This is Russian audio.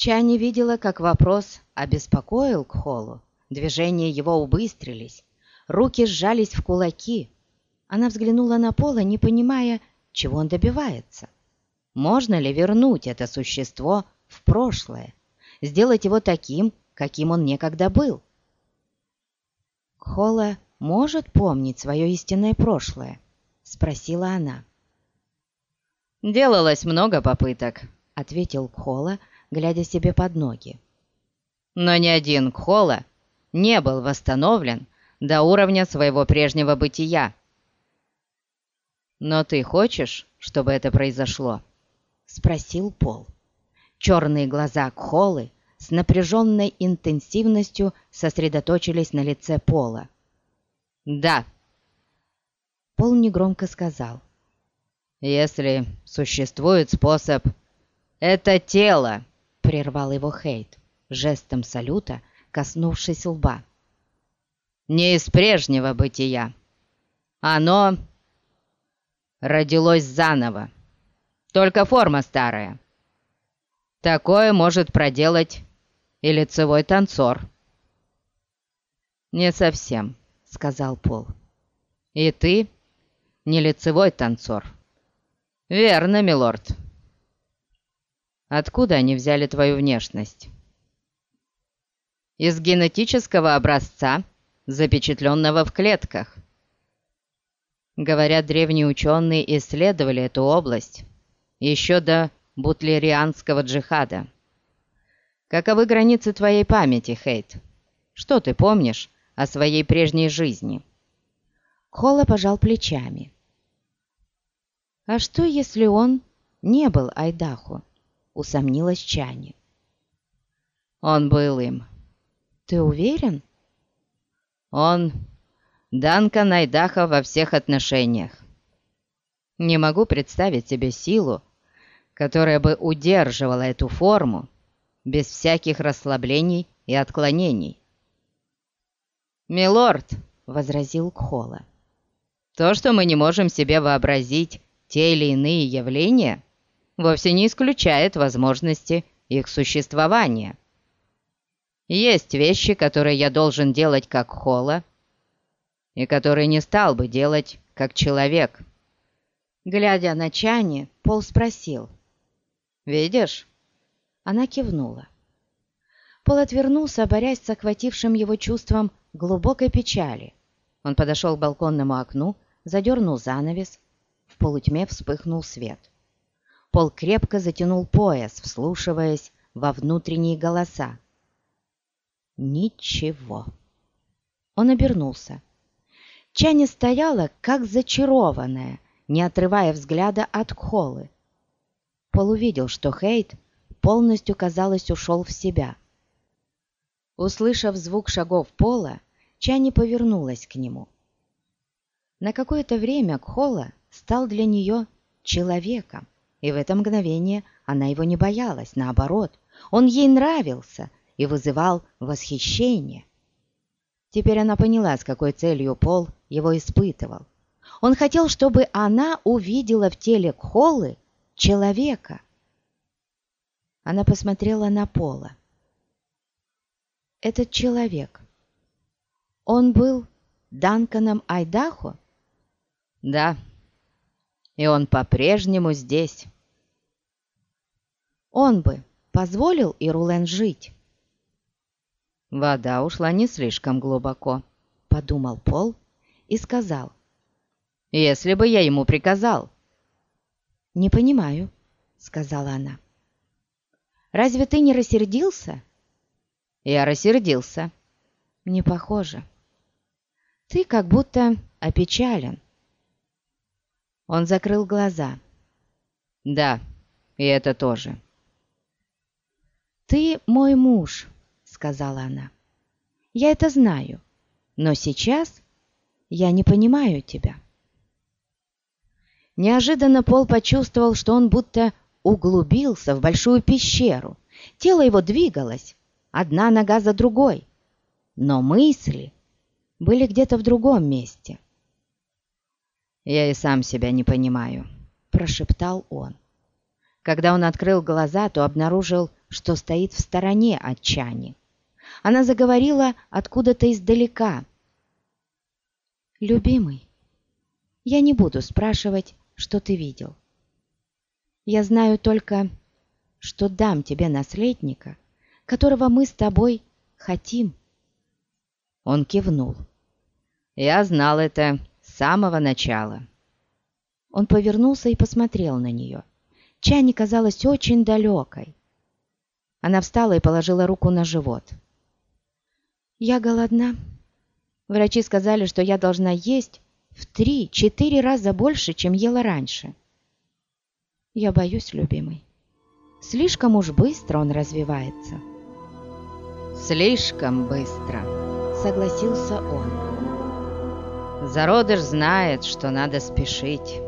Чани видела, как вопрос обеспокоил Кхолу. Движения его убыстрились, руки сжались в кулаки. Она взглянула на Пола, не понимая, чего он добивается. Можно ли вернуть это существо в прошлое, сделать его таким, каким он некогда был? Кхола может помнить свое истинное прошлое?» — спросила она. «Делалось много попыток», — ответил Кхола, глядя себе под ноги. «Но ни один Кхола не был восстановлен до уровня своего прежнего бытия. Но ты хочешь, чтобы это произошло?» — спросил Пол. Черные глаза Кхолы с напряженной интенсивностью сосредоточились на лице Пола. «Да». Пол негромко сказал. «Если существует способ...» «Это тело!» — прервал его Хейт, жестом салюта, коснувшись лба. «Не из прежнего бытия. Оно родилось заново. Только форма старая. Такое может проделать и лицевой танцор». «Не совсем», — сказал Пол. «И ты не лицевой танцор». «Верно, милорд». «Откуда они взяли твою внешность?» «Из генетического образца, запечатленного в клетках». Говорят, древние ученые исследовали эту область еще до бутлерианского джихада. Каковы границы твоей памяти, Хейт? Что ты помнишь о своей прежней жизни. Холла пожал плечами. «А что, если он не был Айдаху?» — усомнилась Чани. «Он был им». «Ты уверен?» «Он Данкан Айдаха во всех отношениях. Не могу представить себе силу, которая бы удерживала эту форму без всяких расслаблений и отклонений. «Милорд», — возразил Кхола, — «то, что мы не можем себе вообразить те или иные явления, вовсе не исключает возможности их существования. Есть вещи, которые я должен делать как Хола, и которые не стал бы делать как человек». Глядя на Чани, Пол спросил. «Видишь?» Она кивнула. Пол отвернулся, борясь с охватившим его чувством глубокой печали. Он подошел к балконному окну, задернул занавес. В полутьме вспыхнул свет. Пол крепко затянул пояс, вслушиваясь во внутренние голоса. Ничего. Он обернулся. Чани стояла, как зачарованная, не отрывая взгляда от Холы. Пол увидел, что Хейт полностью, казалось, ушел в себя. Услышав звук шагов пола, Чани повернулась к нему. На какое-то время Кхола стал для нее человеком, и в это мгновение она его не боялась, наоборот, он ей нравился и вызывал восхищение. Теперь она поняла, с какой целью Пол его испытывал. Он хотел, чтобы она увидела в теле Кхолы человека. Она посмотрела на Пола этот человек? Он был Данканом Айдахо? Да, и он по-прежнему здесь. Он бы позволил Ирулен жить. Вода ушла не слишком глубоко, подумал Пол и сказал. Если бы я ему приказал. Не понимаю, сказала она. Разве ты не рассердился? Я рассердился. Не похоже. Ты как будто опечален. Он закрыл глаза. Да, и это тоже. «Ты мой муж», — сказала она. «Я это знаю, но сейчас я не понимаю тебя». Неожиданно Пол почувствовал, что он будто углубился в большую пещеру. Тело его двигалось, одна нога за другой, но мысли были где-то в другом месте. «Я и сам себя не понимаю», — прошептал он. Когда он открыл глаза, то обнаружил что стоит в стороне от Чани. Она заговорила откуда-то издалека. «Любимый, я не буду спрашивать, что ты видел. Я знаю только, что дам тебе наследника, которого мы с тобой хотим». Он кивнул. «Я знал это самого начала». Он повернулся и посмотрел на нее. Чани казалась очень далекой. Она встала и положила руку на живот. «Я голодна. Врачи сказали, что я должна есть в три-четыре раза больше, чем ела раньше. Я боюсь, любимый. Слишком уж быстро он развивается». «Слишком быстро», — согласился он. «Зародыш знает, что надо спешить».